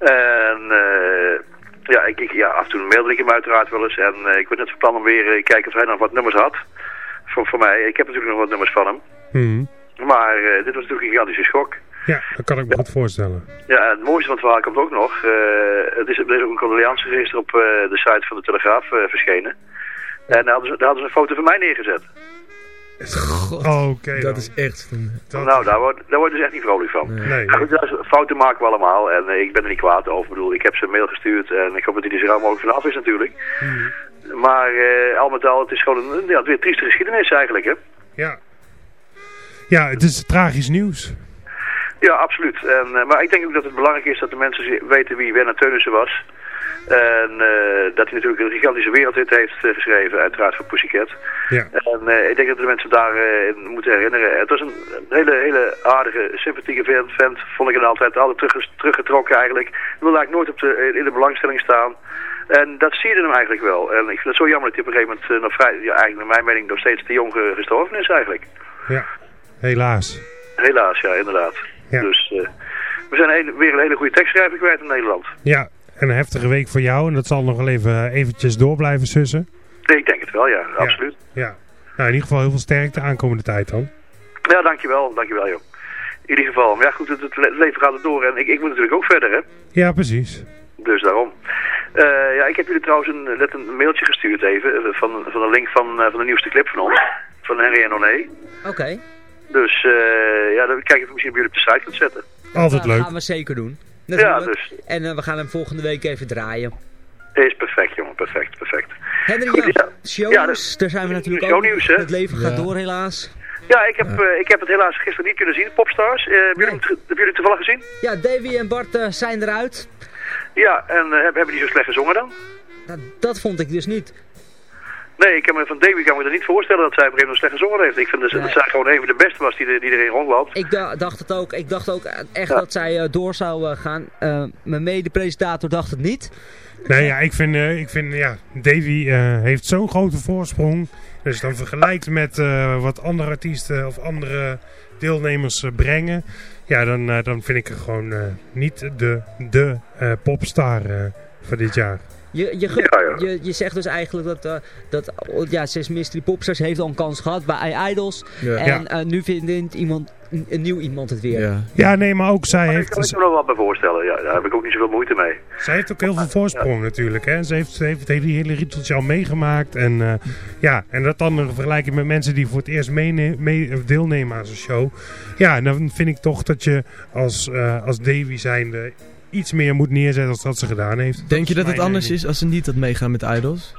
En eh, ja, ik, ik, ja, af en toe mailde ik hem uiteraard wel eens. En eh, ik was net van plan om weer eh, kijken of hij nog wat nummers had. Voor, voor mij. Ik heb natuurlijk nog wat nummers van hem. Mhm. Maar dit was natuurlijk een gigantische schok. Ja, dat kan ik me goed voorstellen. Ja, en het mooiste van het verhaal komt ook nog. eh, het is, er is ook een condoleanceregister op de site van de Telegraaf verschenen. En daar hadden, ze, daar hadden ze een foto van mij neergezet. Oké. Dat is echt... Nou, daar word, daar word je dus echt niet vrolijk van. Nee. Maar goed, fouten maken we allemaal en eh, ik ben er niet kwaad over. Ik bedoel, ik heb ze een mail gestuurd en ik hoop dat hij er zo gauw mogelijk vanaf is natuurlijk. Maar eh, al met al, het is gewoon een ja, weer trieste geschiedenis eigenlijk, hè? Ja. Ja, het is tragisch nieuws. Ja, absoluut. En, eh, maar ik denk ook dat het belangrijk is dat de mensen weten wie Werner Teunissen was. En eh, dat hij natuurlijk een gigantische wereldhit heeft eh, geschreven, uiteraard voor Pussycat. Ja. En eh, ik denk dat de mensen daar moeten herinneren. Het was een, een hele, hele aardige, sympathieke vent, vent, vond ik het altijd. Altijd terug, teruggetrokken eigenlijk. Hij wilde eigenlijk nooit op de, in de belangstelling staan. En dat zie je hem eigenlijk wel. En ik vind het zo jammer dat hij op een gegeven moment nog vrij, ja, eigenlijk naar mijn mening nog steeds te jong ge- gestorven is eigenlijk. Ja, helaas. Helaas, ja, inderdaad. Ja. Dus we zijn een, weer een hele goede tekstschrijver kwijt in Nederland. Ja, een heftige week voor jou. En dat zal nog wel even eventjes door blijven sussen. Nee, ik denk het wel, ja, absoluut. Ja. Nou, in ieder geval heel veel sterkte aankomende tijd dan. Ja, dankjewel, dankjewel joh. In ieder geval, maar ja goed, het, het le- leven gaat er door en ik, ik moet natuurlijk ook verder hè. Ja, precies. Dus daarom. Eh, ja, ik heb jullie trouwens een, net een mailtje gestuurd even, eh, van, van een link van, eh, van de nieuwste clip van ons, van Henry en. Oké. Dus eh, ja, dan kijk ik of misschien bij jullie op de site kunt zetten. Altijd Dat gaan we zeker doen. Natuurlijk. dus. En eh, we gaan hem volgende week even draaien. Is perfect jongen, perfect, perfect. Henry, Goed, ja, ja. shownieuws, daar zijn we natuurlijk ook. shownieuws, hè? Het leven gaat Ja. door helaas. Ja, ik heb, eh, ik heb het helaas gisteren niet kunnen zien, Popstars. Eh, hebben, jullie, het- hebben jullie het toevallig gezien? Ja, Davy en Bart zijn eruit. Ja, en hebben, hebben die zo slecht gezongen dan? Nou, dat vond ik dus niet. Nee, ik kan me van Davy kan me er niet voorstellen dat zij op een gegeven moment slecht gezongen heeft. Ik vind dat, dat zij gewoon een van de beste was die, er- die erin rondloopt. Ik da- dacht het ook. Ik dacht ook echt Ja. dat zij eh, door zou eh, gaan. Eh, mijn mede-presentator dacht het niet. Nee, ja, ik vind, eh, ik vind ja, Davy eh, heeft zo'n grote voorsprong. Dus dan vergelijkt met eh, wat andere artiesten of andere deelnemers brengen. Ja, dan, dan vind ik er gewoon eh, niet de, de eh, popstar eh, voor dit jaar. Je, je, ge- je, je zegt dus eigenlijk dat, eh, dat oh, ja, Zes Mystery Popstars heeft al een kans gehad bij iDols. Ja. En Ja. eh, nu vindt iemand, een, een nieuw iemand het weer. Ja, nee, maar ook zij Ik heeft... kan me wel wat bij voorstellen, ja, daar heb ik ook niet zoveel moeite mee. Zij heeft ook heel veel voorsprong natuurlijk. Hè? Ze heeft, ze heeft het hele, hele ritueltje al meegemaakt. En, eh, ja, en dat dan vergelijken met mensen die voor het eerst mee, deelnemen aan zo'n show. Ja, en dan vind ik toch dat je als, eh, als Davy zijnde iets meer moet neerzetten als dat ze gedaan heeft. Denk je dat het anders mening. is als ze niet had meegaan met Idols?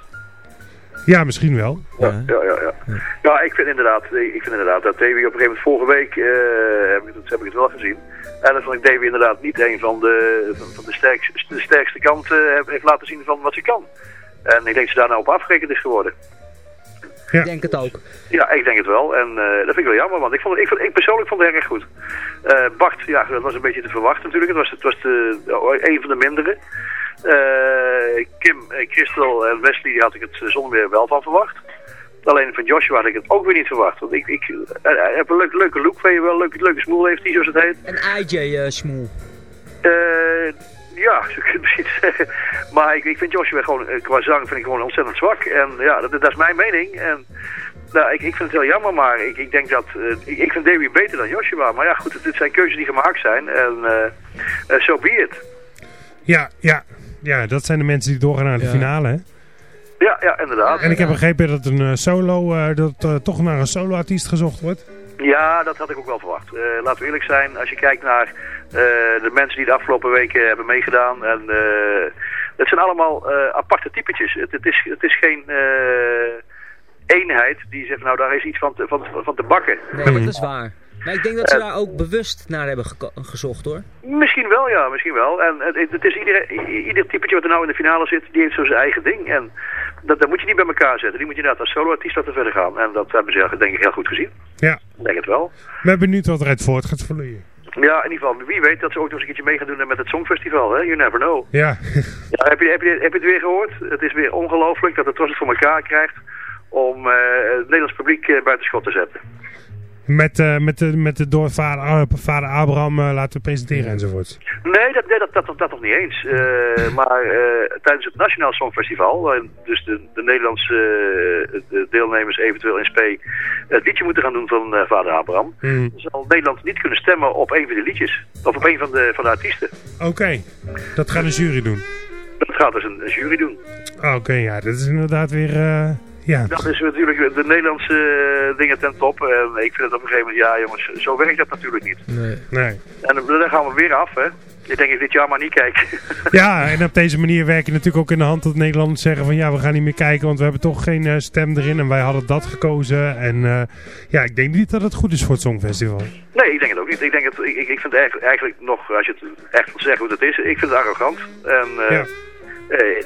Ja, misschien wel. Ja, ja, ja. Ja, ja ik, vind inderdaad, ik vind inderdaad dat Davy op een gegeven moment vorige week, eh, heb, ik het, heb ik het wel gezien. En dan vond ik Davy inderdaad niet een van de, van, van de, sterkste, de sterkste kant eh, heeft- heeft laten zien van wat ze kan. En ik denk dat ze daar nou op afgerekend is geworden. Ik denk het ook. Ja, ik denk het wel. En eh, dat vind ik wel jammer, want ik, vond, ik, vond, ik persoonlijk vond het erg goed. Eh, Bart, ja, dat was een beetje te verwachten natuurlijk. Het was, het was de, een van de mindere. Eh, Kim, Christel en Wesley die had ik het zonder meer wel van verwacht. Alleen van Joshua had ik het ook weer niet verwacht. Want ik, ik hij heeft een leuke, leuke look, weet je wel. Leuke, leuke smoel heeft hij, zoals het heet. En IJ eh Smoel. Eh, ja, zo kun je het misschien zeggen. Maar ik, ik vind Joshua gewoon, eh, qua zang vind ik gewoon ontzettend zwak. En ja, dat, dat is mijn mening. En nou, ik, ik vind het heel jammer, maar ik, ik denk dat... eh, ik, ik vind Davy beter dan Joshua. Maar ja, goed, het, het zijn keuzes die gemaakt zijn. En eh zo be it. Ja, ja, ja, dat zijn de mensen die doorgaan naar de Ja. finale. Hè? Ja, ja, inderdaad. En ik heb begrepen dat een solo, eh, dat toch naar een solo-artiest gezocht wordt. Ja, dat had ik ook wel verwacht. Eh, laten we eerlijk zijn, als je kijkt naar eh, de mensen die de afgelopen weken hebben meegedaan. En, eh, het zijn allemaal eh, aparte typetjes. Het, het, is, het is geen eh, eenheid die zegt, nou daar is iets van te, van, van te bakken. Nee, dat is waar. Maar ik denk dat ze daar ook bewust naar hebben gezocht hoor. Misschien wel, ja, misschien wel. En het, het is ieder, ieder typetje wat er nou in de finale zit, die heeft zo zijn eigen ding. En dat, dat moet je niet bij elkaar zetten. Die moet je inderdaad als solo-artiest laten verder gaan. En dat hebben ze denk ik heel goed gezien. Ja. Ik denk het wel. Ik ben benieuwd wat eruit voort gaat vloeien. Ja, in ieder geval, wie weet dat ze ook nog eens een keertje mee gaan doen met het Songfestival, hè? You never know. Ja. Ja, heb, je, heb, je, heb je het weer gehoord? Het is weer ongelooflijk dat het Tros het voor elkaar krijgt om eh, het Nederlands publiek eh, buiten schot te zetten. Met, eh, met, de, met de door vader, ah, vader Abraham eh, laten presenteren enzovoort. Nee, dat, nee, dat, dat, dat nog niet eens. Eh, maar tijdens het Nationaal Songfestival, dus de, de Nederlandse de deelnemers eventueel in spe het liedje moeten gaan doen van vader Abraham, Hmm. zal Nederland niet kunnen stemmen op een van de liedjes. Of op een van de, van de artiesten. Oké, dat gaat een jury doen. Dat gaat dus een, een jury doen. Oké, ja, dat is inderdaad weer... ja. Dat is natuurlijk de Nederlandse eh, dingen ten top. En ik vind het op een gegeven moment, ja jongens, zo werkt dat natuurlijk niet. Nee. Nee. En dan gaan we weer af, hè. Ik denk ik dit jaar maar niet kijken. Ja, en op deze manier werk je natuurlijk ook in de hand dat Nederlanders zeggen van ja, we gaan niet meer kijken, want we hebben toch geen eh, stem erin en wij hadden dat gekozen. En eh, ja, ik denk niet dat het goed is voor het Songfestival. Nee, ik denk het ook niet. Ik, denk het, ik, ik ik vind het eigenlijk, eigenlijk nog, als je het echt wil zeggen hoe dat is, ik vind het arrogant. En, eh,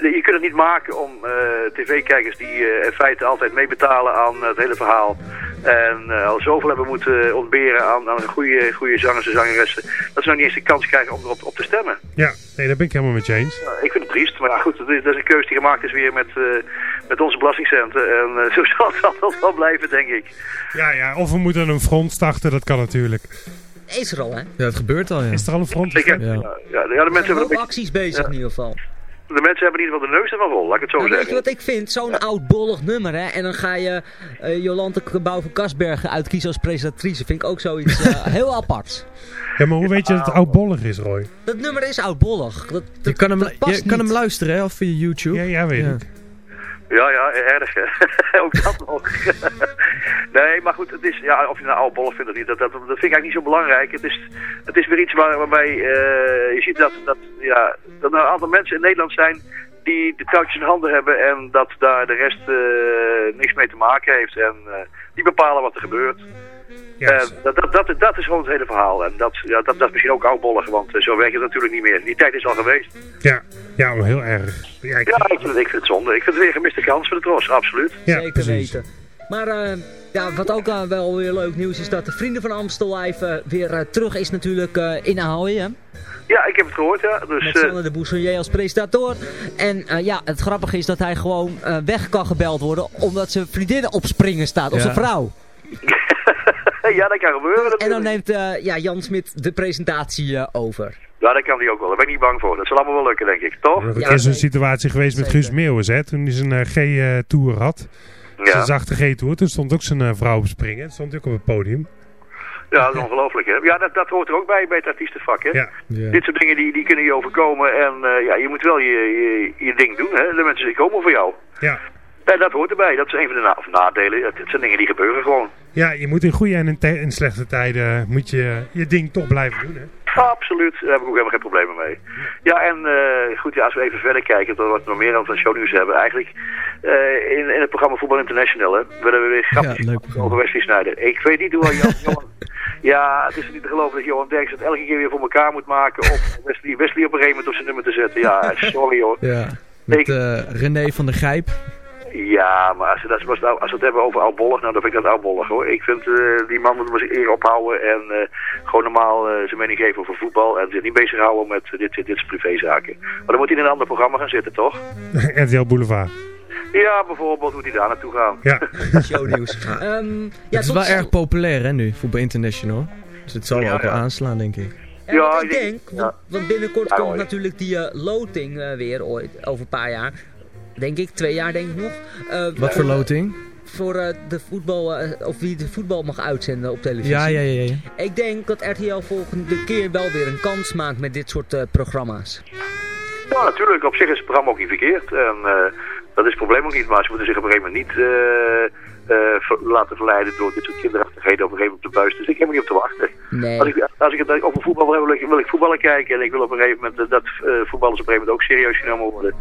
je kunt het niet maken om eh, tv-kijkers die eh, in feite altijd meebetalen aan het hele verhaal. En eh, al zoveel hebben moeten ontberen aan, aan goede, goede zangers en zangeressen. Dat ze nou niet eens de kans krijgen om erop op te stemmen. Ja, nee, daar ben ik helemaal met je eens. Ik vind het triest, maar ja, goed, dat is, dat is een keuze die gemaakt is weer met, eh, met onze belastingcenten. En eh, zo zal het altijd wel blijven, denk ik. Ja, ja, of we moeten een front starten, dat kan natuurlijk. Is er al hè? Ja, het gebeurt al, ja. Is er al een front? Ik heb, ja. Ja, ja, de mensen Er hebben acties bezig in ieder geval. De mensen hebben in ieder geval de neus ervan vol, laat ik het zo Nou, weet zeggen. je wat ik vind? Zo'n oud bollig nummer, hè? En dan ga je eh Jolante Kabouw van Kasbergen uitkiezen als presentatrice. Vind ik ook zoiets eh, heel apart. Ja, maar hoe weet je dat het oudbollig is, Roy? Dat nummer is oudbollig. Dat, Je kan hem, dat past je kan hem luisteren, hè, of via YouTube. Ja, ja, weet ik. Ja, ja, erg. ook dat nog. nee, maar goed, het is, ja, of je nou oudbollig vindt of niet, dat, dat, dat vind ik eigenlijk niet zo belangrijk. Het is, het is weer iets waar, waarbij eh, je ziet dat, dat, ja, dat er een aantal mensen in Nederland zijn die de touwtjes in handen hebben en dat daar de rest eh, niks mee te maken heeft. En eh, die bepalen wat er gebeurt. Eh, dat, dat, dat, dat is gewoon het hele verhaal. En dat, ja, dat, dat is misschien ook oudbollig, want eh, zo werkt het natuurlijk niet meer. Die tijd is al geweest. Ja, ja heel erg. Ja, ik- Ja, ik vind, het, ik vind het zonde. Ik vind het weer een gemiste kans voor de tros, absoluut. Ja, Zeker precies. weten. Maar eh, ja, wat ook eh, wel weer leuk nieuws is dat de Vrienden van Amstel Live weer terug is natuurlijk eh, in Ahoy. Hè? Ja, ik heb het gehoord, ja. Dus, Met eh, Sander de Bousselier als presentator. En eh, ja, het grappige is dat hij gewoon eh, weg kan gebeld worden omdat zijn vriendin op springen staat. Of Ja. zijn vrouw. ja, dat kan gebeuren. En dan neemt eh, ja, Jan Smit de presentatie eh, over. Ja, dat kan hij ook wel. Daar ben ik niet bang voor. Dat zal allemaal wel lukken, denk ik. Toch? Er is een situatie geweest met Guus Meeuwis, hè, toen hij zijn eh, G-tour had. Ja. Zijn zachte G-tour. Toen stond ook zijn vrouw op springen. Stond hij ook op het podium. Ja, dat is ongelooflijk, hè? Ja, dat, dat hoort er ook bij, bij het artiestenvak, hè? Ja. Dit soort dingen, die, die kunnen je overkomen. En eh, ja, je moet wel je, je, je ding doen, hè? De mensen die komen voor jou. Ja. Ja, dat hoort erbij. Dat is een van de na of nadelen. Het, het zijn dingen die gebeuren gewoon. Ja, je moet in goede en in, in slechte tijden moet je je ding toch blijven doen, hè. Absoluut, daar heb ik ook helemaal geen problemen mee. Ja, en eh, goed, ja, als we even verder kijken, tot wat we nog meer aan van shownieuws hebben. Eigenlijk eh, in, in het programma Voetbal International, hè, willen we weer grapjes maken over Wesley Sneijder. Ik weet niet hoe Johan, Johan... Ja, het is niet te geloven dat Johan Derks het elke keer weer voor elkaar moet maken om Wesley, Wesley op een gegeven moment op zijn nummer te zetten. Ja, sorry hoor. Ja, met eh, René van der Gijp. Ja, maar als we, dat, als we als we het hebben over oudbollig, nou dan vind ik dat oudbollig hoor. Ik vind eh, die man moet maar zich eer ophouden en eh, gewoon normaal eh, zijn mening geven over voetbal. En zich niet bezighouden met dit, dit, dit is privézaken. Maar dan moet hij in een ander programma gaan zitten, toch? RTL Boulevard. Ja, bijvoorbeeld moet hij daar naartoe gaan. Ja. Shownieuws. Ehm, ja, het is tot wel erg populair hè nu, Voetbal International. Dus het zal Ja, ook wel aanslaan, denk ik. Ja, wat ik denk, want, want binnenkort komt natuurlijk die loting weer ooit, over een paar jaar. Denk ik, twee jaar denk ik nog. Eh, Wat voor loting? Voor eh, de voetbal, eh, of wie de voetbal mag uitzenden op televisie. Ja, ja, ja, ja. Ik denk dat RTL volgende keer wel weer een kans maakt met dit soort eh, programma's. Ja, natuurlijk. Op zich is het programma ook niet verkeerd. En eh, dat is het probleem ook niet. Maar ze moeten zich op een gegeven moment niet eh, eh, ver- laten verleiden door dit soort kinderachtige omstandigheden op een gegeven moment op de buis. Dus ik heb er niet op te wachten. Nee. Als ik, als ik het over voetbal wil hebben, wil ik, wil ik voetballen kijken. En ik wil op een gegeven moment eh, dat eh, voetballers op een gegeven moment ook serieus genomen worden.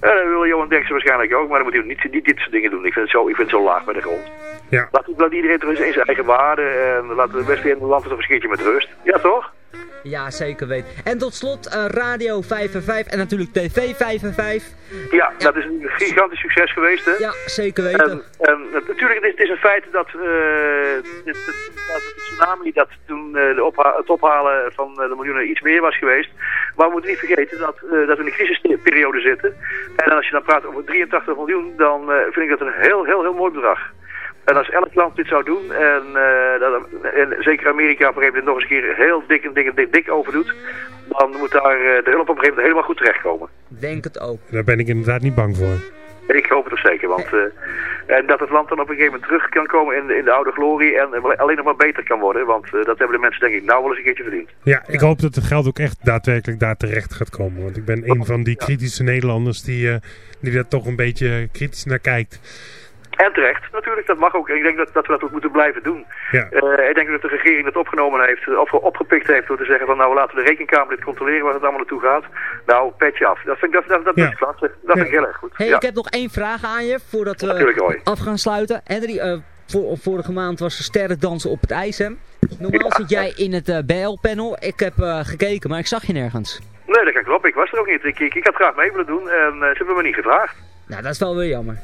Ja, dat wil Johan Derksen waarschijnlijk ook, maar dan moet hij niet, niet dit soort dingen doen. Ik vind het zo, ik vind het zo laag bij de grond. Ja. Laat, laat iedereen toch eens in zijn eigen waarde en laten we best weer in het land een keertje met rust. Ja, toch? Ja, zeker weten. En tot slot eh, Radio 5 en 5 en natuurlijk TV 5 en 5. Ja, dat is een gigantisch succes geweest, hè? Ja, zeker weten. En, en het- natuurlijk, het is, het is een feit dat, eh, het- het- dat de tsunami, dat toen eh, de opha- het ophalen van eh, de miljoenen iets meer was geweest. Maar we moeten niet vergeten dat, eh, dat we in een crisisperiode zitten. En als je dan praat over 83 miljoen, dan eh, vind ik dat een heel, heel, heel mooi bedrag. En als elk land dit zou doen, en, eh, dat, en zeker Amerika op een gegeven moment nog eens een keer heel dik en dik en dik, dik over doet, dan moet daar eh, de hulp op een gegeven moment helemaal goed terechtkomen. Denk het ook. Daar ben ik inderdaad niet bang voor. Ik hoop het toch zeker, want eh, en dat het land dan op een gegeven moment terug kan komen in, de- in de oude glorie en alleen nog maar beter kan worden, want eh, dat hebben de mensen denk ik nou wel eens een keertje verdiend. Ja, ik hoop dat het geld ook echt daadwerkelijk daar terecht gaat komen. Want ik ben een van die kritische Nederlanders die, eh, die daar toch een beetje kritisch naar kijkt. En terecht, natuurlijk, dat mag ook. En ik denk dat, dat we dat ook moeten blijven doen. Ja. Eh, ik denk dat de regering dat opgenomen heeft, of opgepikt heeft door te zeggen van nou laten we de rekenkamer dit controleren waar het allemaal naartoe gaat. Nou, petje af. Dat vind ik, dat, dat, dat Ja. is klasse. Dat vind ik heel erg goed. Hey, ja. ik heb nog één vraag aan je voordat we af gaan sluiten. Henry, eh, voor, vorige maand was er sterrendansen op het ijs, hè? Normaal zit jij in het eh, BL-panel. Ik heb eh, gekeken, maar ik zag je nergens. Nee, dat kan kloppen. Ik was er ook niet. Ik, ik, ik had graag mee willen doen en eh, ze hebben me niet gevraagd. Nou, dat is wel weer jammer.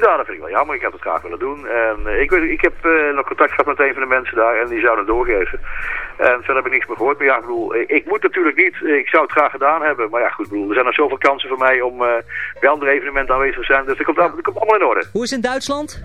Nou, dat vind ik wel jammer. Ik had het graag willen doen. En eh, ik, weet, ik heb eh, nog contact gehad met een van de mensen daar en die zou het doorgeven. En verder heb ik niks meer gehoord. Maar ja, ik bedoel, ik, ik moet natuurlijk niet. Ik zou het graag gedaan hebben. Maar ja, goed, bedoel, er zijn nog zoveel kansen voor mij om eh, bij andere evenementen aanwezig te zijn. Dus dat komt, dat komt allemaal in orde. Hoe is het in Duitsland?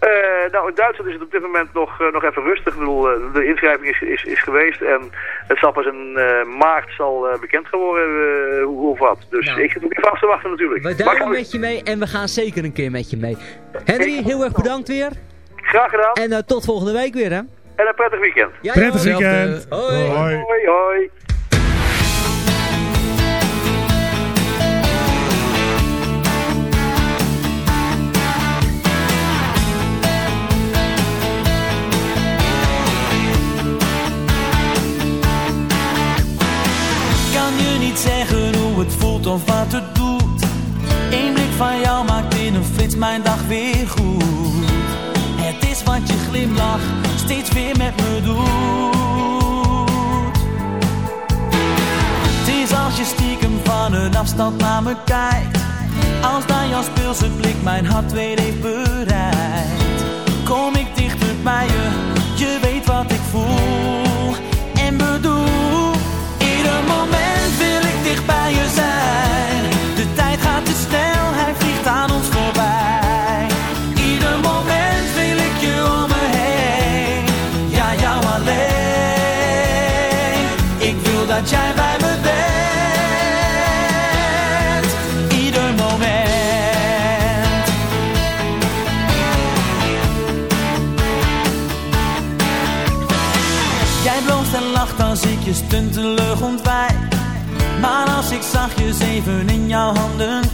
Eh, nou, in Duitsland is het op dit moment nog, eh, nog even rustig. Ik bedoel, eh, de inschrijving is, is, is geweest en het zal pas in eh, maart zal eh, bekend geworden eh, hoe hoe of wat. Dus Nou. ik zit ook even af te wachten natuurlijk. We Maar duiken we- met je mee en we gaan zeker een keer met je mee. Henry, heel erg bedankt weer. Graag gedaan. En eh, tot volgende week weer, hè? En een prettig weekend. Ja, Prettig weekend. Hoi. Hoi. Hoi, hoi. Niet zeggen hoe het voelt of wat het doet. Eén blik van jou maakt in een flits mijn dag weer goed. Het is wat je glimlach steeds weer met me doet. Het is als je stiekem van een afstand naar me kijkt. Als dan jouw speelse blik mijn hart weer heeft bereikt. Kom ik dichter bij je, bij je zijn. De tijd gaat te snel, hij vliegt aan ons voorbij. Ieder moment wil ik je om me heen. Ja, jou alleen. Ik wil dat jij bij me bent. Ieder moment. Jij bloost en lacht als ik je als ik zachtjes even in jouw handen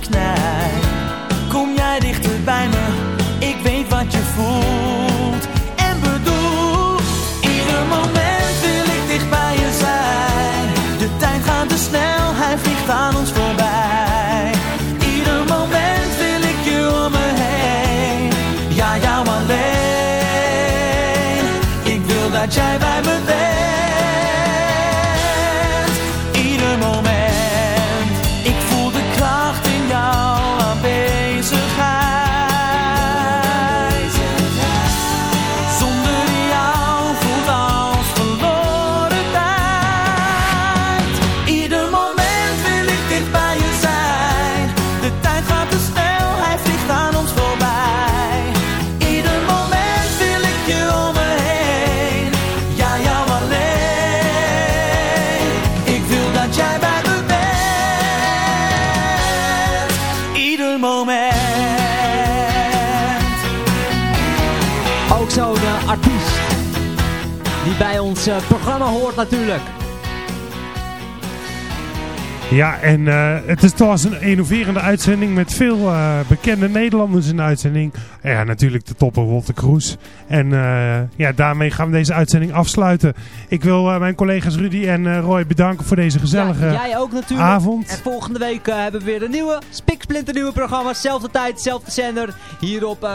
Hoort natuurlijk. Ja, en eh, het is toch een innoverende uitzending met veel eh, bekende Nederlanders in de uitzending. En ja, natuurlijk de topper Wolter Kroes. En eh, ja, daarmee gaan we deze uitzending afsluiten. Ik wil mijn collega's Rudy en Roy bedanken voor deze gezellige Ja, jij ook natuurlijk. avond. En volgende week hebben we weer een nieuwe, spiksplinter nieuwe programma. Zelfde tijd, zelfde zender. Hier op